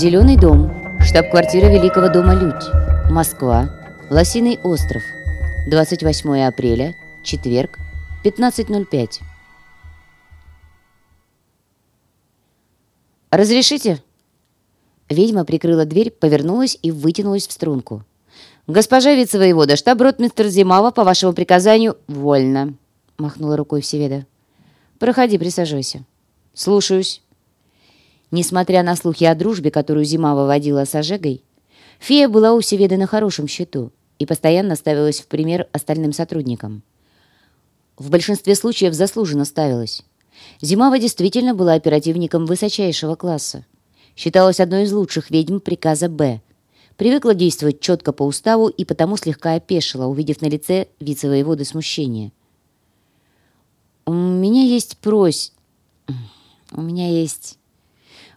Зеленый дом. Штаб-квартира Великого дома Людь. Москва. Лосиный остров. 28 апреля. Четверг. 15.05. «Разрешите?» Ведьма прикрыла дверь, повернулась и вытянулась в струнку. «Госпожа вице-воевода, штаб-ротмистр Зимава, по вашему приказанию, вольно!» Махнула рукой Всеведа. «Проходи, присаживайся». «Слушаюсь». Несмотря на слухи о дружбе, которую Зимава водила с Ожегой, фея была у Всеведы на хорошем счету и постоянно ставилась в пример остальным сотрудникам. В большинстве случаев заслуженно ставилась. Зимава действительно была оперативником высочайшего класса. Считалась одной из лучших ведьм приказа «Б». Привыкла действовать четко по уставу и потому слегка опешила, увидев на лице вице-воеводы смущение. «У меня есть прось... У меня есть...»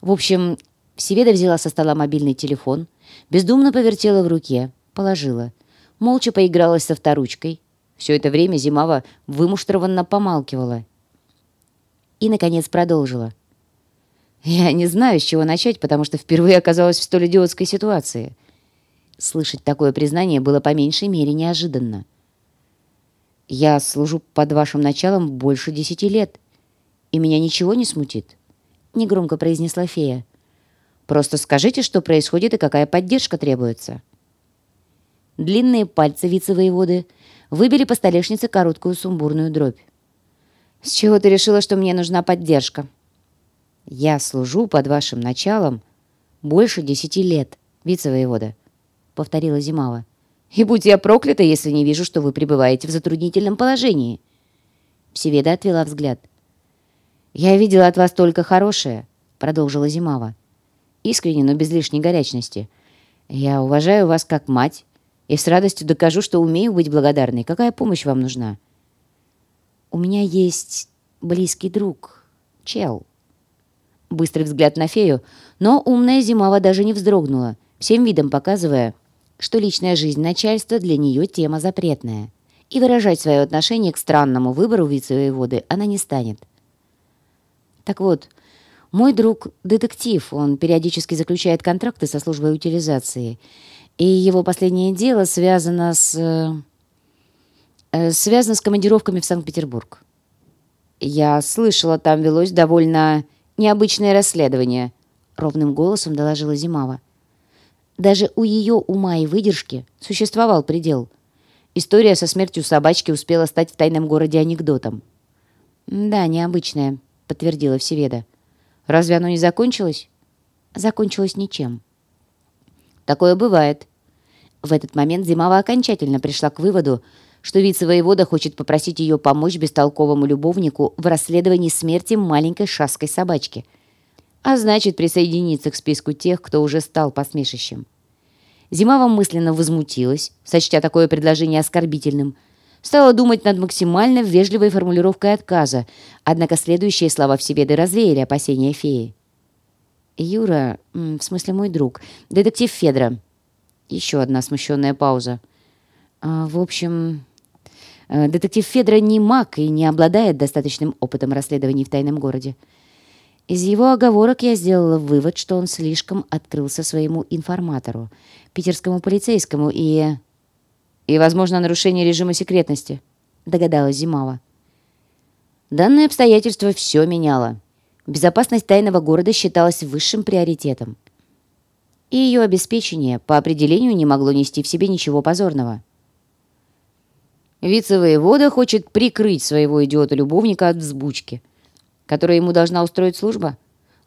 В общем, Всеведа взяла со стола мобильный телефон, бездумно повертела в руке, положила. Молча поигралась со вторучкой. Все это время Зимава вымуштрованно помалкивала. И, наконец, продолжила. «Я не знаю, с чего начать, потому что впервые оказалась в столь идиотской ситуации». Слышать такое признание было по меньшей мере неожиданно. «Я служу под вашим началом больше десяти лет, и меня ничего не смутит». — негромко произнесла фея. «Просто скажите, что происходит и какая поддержка требуется». Длинные пальцы вице-воеводы выбили по столешнице короткую сумбурную дробь. «С чего ты решила, что мне нужна поддержка?» «Я служу под вашим началом больше десяти лет, вице-воевода», — повторила Зимава. «И будь я проклята, если не вижу, что вы пребываете в затруднительном положении». Всеведа отвела взгляд. «Я видела от вас только хорошее», — продолжила Зимава. «Искренне, но без лишней горячности. Я уважаю вас как мать и с радостью докажу, что умею быть благодарной. Какая помощь вам нужна?» «У меня есть близкий друг, Чел». Быстрый взгляд на фею, но умная Зимава даже не вздрогнула, всем видом показывая, что личная жизнь начальства для нее тема запретная. И выражать свое отношение к странному выбору вице-воеводы она не станет. Так вот, мой друг — детектив, он периодически заключает контракты со службой утилизации, и его последнее дело связано с... Э, э, связано с командировками в Санкт-Петербург. Я слышала, там велось довольно необычное расследование, ровным голосом доложила Зимава. Даже у ее ума и выдержки существовал предел. История со смертью собачки успела стать в тайном городе анекдотом. Да, необычная, — подтвердила Всеведа. «Разве оно не закончилось?» «Закончилось ничем». «Такое бывает». В этот момент Зимова окончательно пришла к выводу, что вице-воевода хочет попросить ее помочь бестолковому любовнику в расследовании смерти маленькой шасской собачки, а значит присоединиться к списку тех, кто уже стал посмешищем. Зимова мысленно возмутилась, сочтя такое предложение оскорбительным – Стала думать над максимально вежливой формулировкой отказа, однако следующие слова в себе развеяли опасения феи. «Юра, в смысле мой друг, детектив Федра». Еще одна смущенная пауза. А, «В общем, э, детектив Федра не маг и не обладает достаточным опытом расследований в тайном городе. Из его оговорок я сделала вывод, что он слишком открылся своему информатору, питерскому полицейскому, и и, возможно, нарушение режима секретности», — догадалась Зимава. Данное обстоятельство все меняло. Безопасность тайного города считалась высшим приоритетом. И ее обеспечение по определению не могло нести в себе ничего позорного. Вице-воевода хочет прикрыть своего идиота-любовника от взбучки, которая ему должна устроить служба.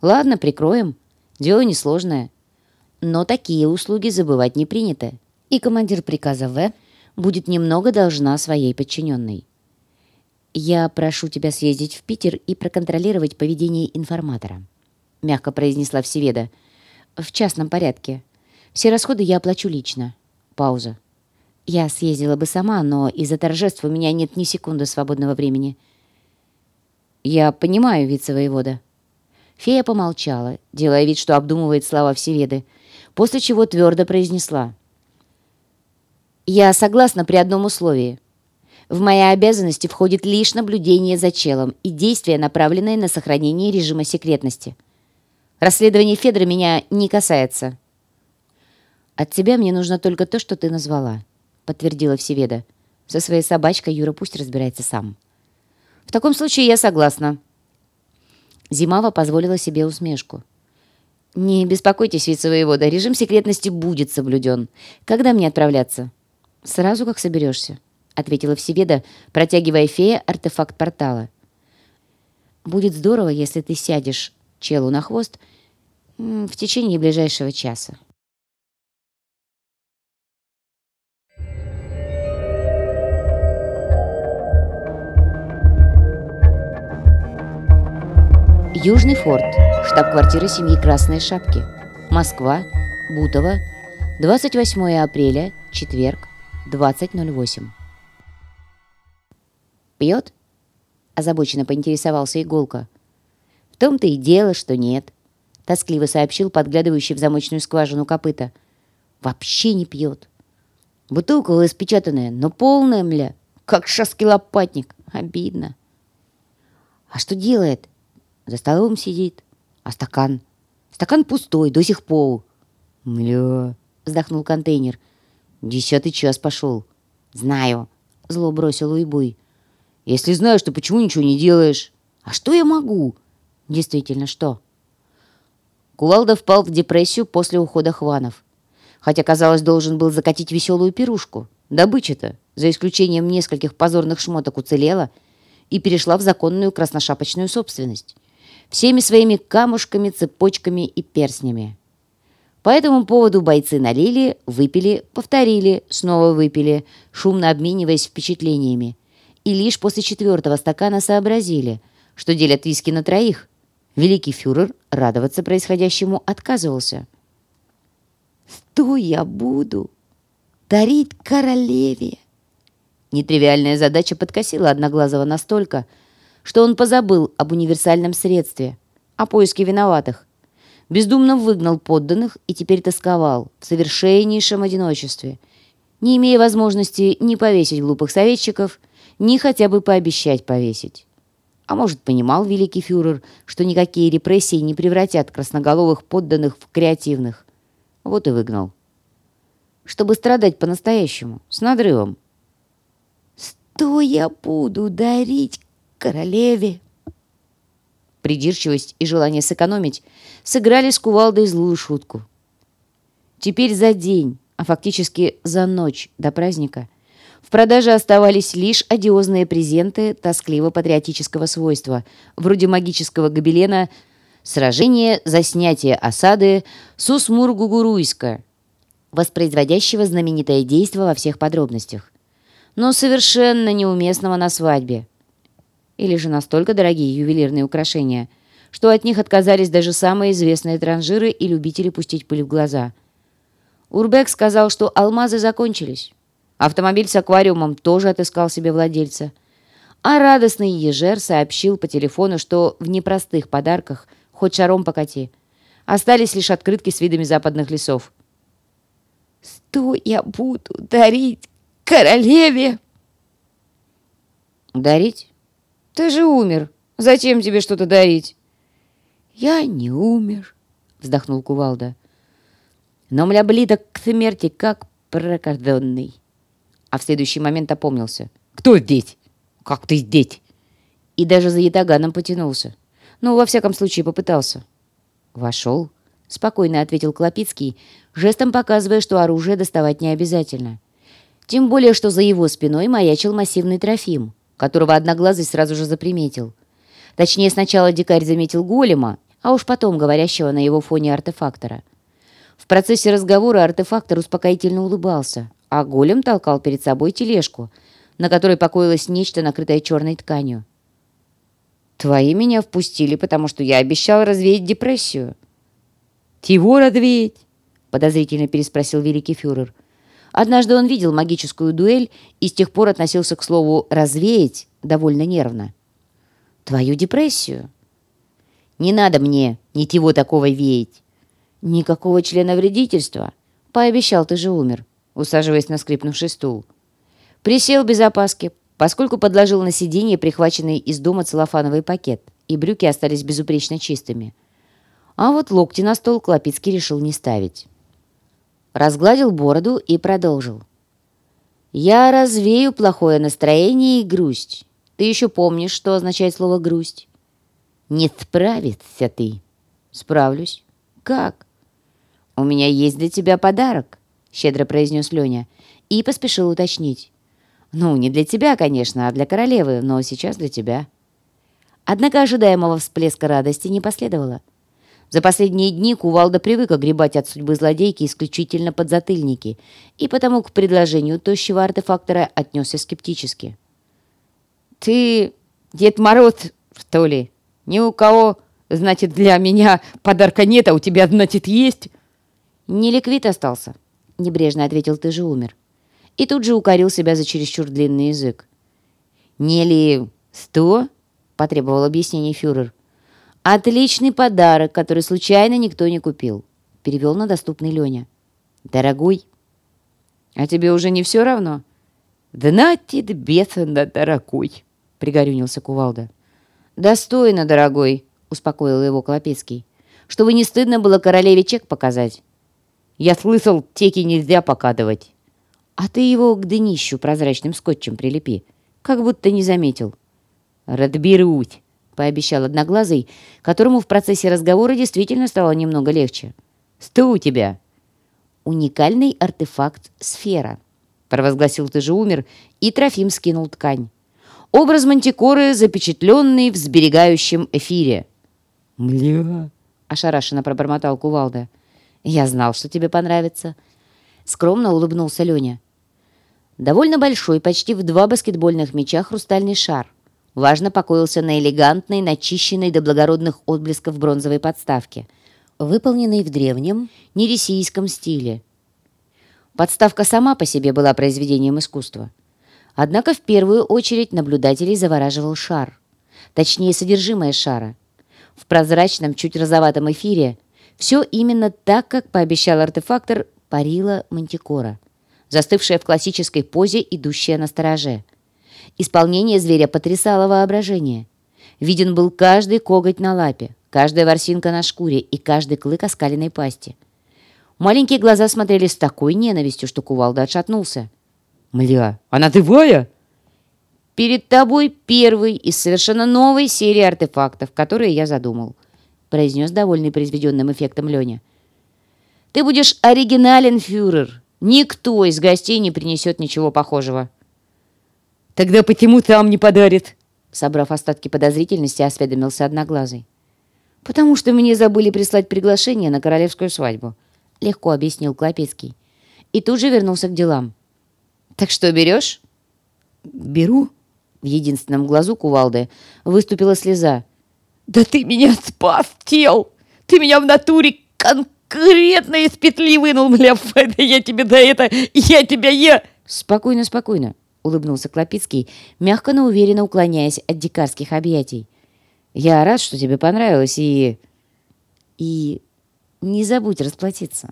Ладно, прикроем. Дело несложное. Но такие услуги забывать не принято. И командир приказа В будет немного должна своей подчиненной. «Я прошу тебя съездить в Питер и проконтролировать поведение информатора», — мягко произнесла Всеведа. «В частном порядке. Все расходы я оплачу лично». Пауза. «Я съездила бы сама, но из-за торжеств у меня нет ни секунды свободного времени». «Я понимаю, вице-воевода». Фея помолчала, делая вид, что обдумывает слова Всеведы, после чего твердо произнесла — я согласна при одном условии. В мои обязанности входит лишь наблюдение за челом и действия, направленные на сохранение режима секретности. Расследование Федора меня не касается». «От тебя мне нужно только то, что ты назвала», — подтвердила Всеведа. «Со своей собачкой Юра пусть разбирается сам». «В таком случае я согласна». Зимава позволила себе усмешку. «Не беспокойтесь, вице-воевода, режим секретности будет соблюден. Когда мне отправляться?» «Сразу, как соберешься», — ответила Всеведа, протягивая фея артефакт портала. «Будет здорово, если ты сядешь челу на хвост в течение ближайшего часа». Южный форт, штаб-квартира семьи Красной Шапки. Москва, Бутово, 28 апреля, четверг, 20.08. «Пьет?» – озабоченно поинтересовался Иголка. «В том-то и дело, что нет», – тоскливо сообщил подглядывающий в замочную скважину копыта. «Вообще не пьет. Бутылка распечатанная, но полная, мля, как шаский лопатник. Обидно». «А что делает?» За столом сидит. А стакан? Стакан пустой, до сих пол. Мля, вздохнул контейнер. Десятый час пошел. Знаю, зло бросил Уйбуй. Если знаешь, то почему ничего не делаешь? А что я могу? Действительно, что? Кувалда впал в депрессию после ухода Хванов. Хотя, казалось, должен был закатить веселую пирушку. Добыча-то, за исключением нескольких позорных шмоток, уцелела и перешла в законную красношапочную собственность всеми своими камушками, цепочками и перстнями. По этому поводу бойцы налили, выпили, повторили, снова выпили, шумно обмениваясь впечатлениями. И лишь после четвертого стакана сообразили, что делят виски на троих. Великий фюрер радоваться происходящему отказывался. «Что я буду? Дарить королеве?» Нетривиальная задача подкосила Одноглазого настолько, что он позабыл об универсальном средстве, о поиске виноватых. Бездумно выгнал подданных и теперь тосковал в совершеннейшем одиночестве, не имея возможности ни повесить глупых советчиков, ни хотя бы пообещать повесить. А может, понимал великий фюрер, что никакие репрессии не превратят красноголовых подданных в креативных. Вот и выгнал. Чтобы страдать по-настоящему, с надрывом. «Что я буду дарить королеве. Придирчивость и желание сэкономить сыграли с кувалдой злую шутку. Теперь за день, а фактически за ночь до праздника, в продаже оставались лишь одиозные презенты тоскливо-патриотического свойства, вроде магического гобелена «Сражение за снятие осады Сусмур-Гугуруйска», воспроизводящего знаменитое действо во всех подробностях, но совершенно неуместного на свадьбе или же настолько дорогие ювелирные украшения, что от них отказались даже самые известные транжиры и любители пустить пыль в глаза. Урбек сказал, что алмазы закончились. Автомобиль с аквариумом тоже отыскал себе владельца. А радостный Ежер сообщил по телефону, что в непростых подарках, хоть шаром покати, остались лишь открытки с видами западных лесов. «Что я буду дарить королеве?» «Дарить?» Ты же умер. Зачем тебе что-то дарить?» «Я не умер», — вздохнул Кувалда. «Но мля близок к смерти, как прокажденный». А в следующий момент опомнился. «Кто здесь? Как ты здесь?» И даже за ятаганом потянулся. Ну, во всяком случае, попытался. «Вошел», — спокойно ответил Клопицкий, жестом показывая, что оружие доставать не обязательно. Тем более, что за его спиной маячил массивный трофим — которого Одноглазый сразу же заприметил. Точнее, сначала дикарь заметил голема, а уж потом говорящего на его фоне артефактора. В процессе разговора артефактор успокоительно улыбался, а голем толкал перед собой тележку, на которой покоилось нечто, накрытое черной тканью. «Твои меня впустили, потому что я обещал развеять депрессию». «Чего развеять?» — подозрительно переспросил великий фюрер. Однажды он видел магическую дуэль и с тех пор относился к слову «развеять» довольно нервно. «Твою депрессию?» «Не надо мне ничего такого веять». «Никакого члена вредительства?» «Пообещал, ты же умер», усаживаясь на скрипнувший стул. Присел без опаски, поскольку подложил на сиденье прихваченный из дома целлофановый пакет, и брюки остались безупречно чистыми. А вот локти на стол Клопицкий решил не ставить. Разгладил бороду и продолжил. «Я развею плохое настроение и грусть. Ты еще помнишь, что означает слово «грусть»?» «Не справится ты». «Справлюсь». «Как?» «У меня есть для тебя подарок», — щедро произнес Леня и поспешил уточнить. «Ну, не для тебя, конечно, а для королевы, но сейчас для тебя». Однако ожидаемого всплеска радости не последовало. За последние дни Кувалда привык огребать от судьбы злодейки исключительно подзатыльники, и потому к предложению тощего артефактора отнесся скептически. «Ты Дед Мороз, что ли? Ни у кого, значит, для меня подарка нет, а у тебя, значит, есть?» «Не ликвид остался», — небрежно ответил, «ты же умер». И тут же укорил себя за чересчур длинный язык. «Не ли сто?» — потребовал объяснений фюрер. «Отличный подарок, который случайно никто не купил», — перевел на доступный Леня. «Дорогой». «А тебе уже не все равно?» «Днатит бесенно, дорогой», — пригорюнился Кувалда. «Достойно, дорогой», — успокоил его Клопецкий. «Чтобы не стыдно было королеве чек показать». «Я слышал, теки нельзя покадывать». «А ты его к днищу прозрачным скотчем прилепи, как будто не заметил». «Радберусь», — пообещал Одноглазый, которому в процессе разговора действительно стало немного легче. «Что у тебя?» «Уникальный артефакт «Сфера», — провозгласил «Ты же умер», и Трофим скинул ткань. Образ Мантикоры, запечатленный в сберегающем эфире. «Мля!» — ошарашенно пробормотал Кувалда. «Я знал, что тебе понравится». Скромно улыбнулся Леня. Довольно большой, почти в два баскетбольных мяча хрустальный шар важно покоился на элегантной, начищенной до благородных отблесков бронзовой подставке, выполненной в древнем нересийском стиле. Подставка сама по себе была произведением искусства. Однако в первую очередь наблюдателей завораживал шар, точнее содержимое шара. В прозрачном, чуть розоватом эфире все именно так, как пообещал артефактор, парила мантикора, застывшая в классической позе, идущая на стороже – Исполнение зверя потрясало воображение. Виден был каждый коготь на лапе, каждая ворсинка на шкуре и каждый клык оскаленной пасти. Маленькие глаза смотрели с такой ненавистью, что кувалда отшатнулся. «Мля, она живая?» «Перед тобой первый из совершенно новой серии артефактов, которые я задумал», произнес довольный произведенным эффектом Леня. «Ты будешь оригинален, фюрер. Никто из гостей не принесет ничего похожего». Тогда почему сам не подарит?» Собрав остатки подозрительности, осведомился Одноглазый. «Потому что мне забыли прислать приглашение на королевскую свадьбу», легко объяснил Клопецкий. И тут же вернулся к делам. «Так что, берешь?» «Беру». В единственном глазу кувалды выступила слеза. «Да ты меня спас, тел! Ты меня в натуре конкретно из петли вынул, мля, я тебе за это, я тебя я...» «Спокойно, спокойно», улыбнулся Клопицкий, мягко, но уверенно уклоняясь от дикарских объятий. «Я рад, что тебе понравилось, и... и... не забудь расплатиться».